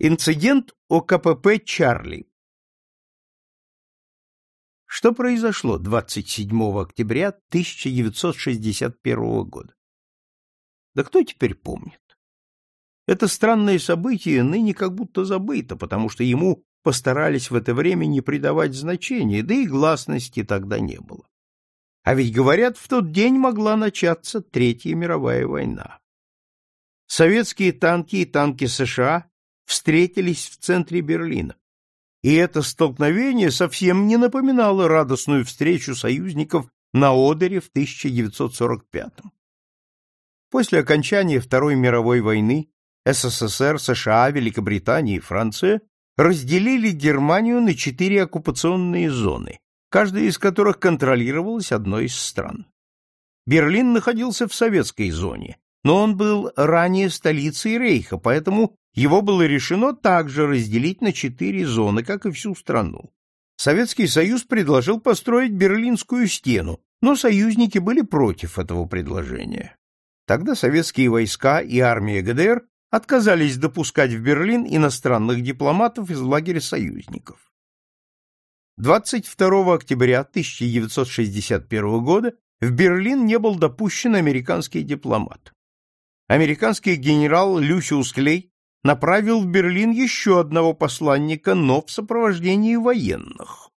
Инцидент о КПП «Чарли». Что произошло 27 октября 1961 года? Да кто теперь помнит? Это странное событие ныне как будто забыто, потому что ему постарались в это время не придавать значения, да и гласности тогда не было. А ведь, говорят, в тот день могла начаться Третья мировая война. Советские танки и танки США встретились в центре Берлина. И это столкновение совсем не напоминало радостную встречу союзников на Одере в 1945 -м. После окончания Второй мировой войны СССР, США, Великобритания и Франция разделили Германию на четыре оккупационные зоны, каждая из которых контролировалась одной из стран. Берлин находился в советской зоне, но он был ранее столицей Рейха, поэтому его было решено также разделить на четыре зоны, как и всю страну. Советский Союз предложил построить Берлинскую стену, но союзники были против этого предложения. Тогда советские войска и армия ГДР отказались допускать в Берлин иностранных дипломатов из лагеря союзников. 22 октября 1961 года в Берлин не был допущен американский дипломат американский генерал Люсиус Клей направил в Берлин еще одного посланника, но в сопровождении военных.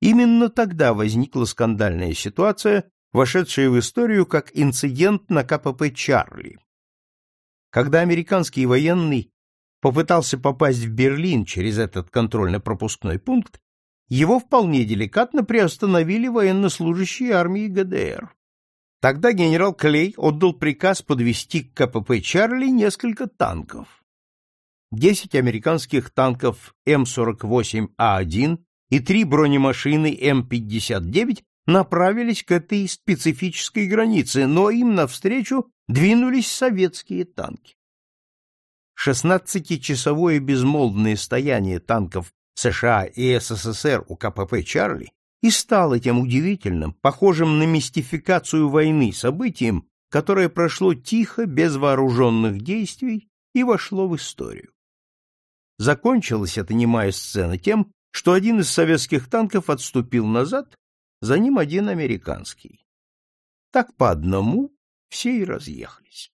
Именно тогда возникла скандальная ситуация, вошедшая в историю как инцидент на КПП «Чарли». Когда американский военный попытался попасть в Берлин через этот контрольно-пропускной пункт, его вполне деликатно приостановили военнослужащие армии ГДР. Тогда генерал Клей отдал приказ подвести к КПП «Чарли» несколько танков. Десять американских танков М-48А1 и три бронемашины М-59 направились к этой специфической границе, но им навстречу двинулись советские танки. Шестнадцатичасовое безмолвное стояние танков США и СССР у КПП «Чарли» и стало тем удивительным, похожим на мистификацию войны событием, которое прошло тихо, без вооруженных действий и вошло в историю. Закончилась эта немая сцена тем, что один из советских танков отступил назад, за ним один американский. Так по одному все и разъехались.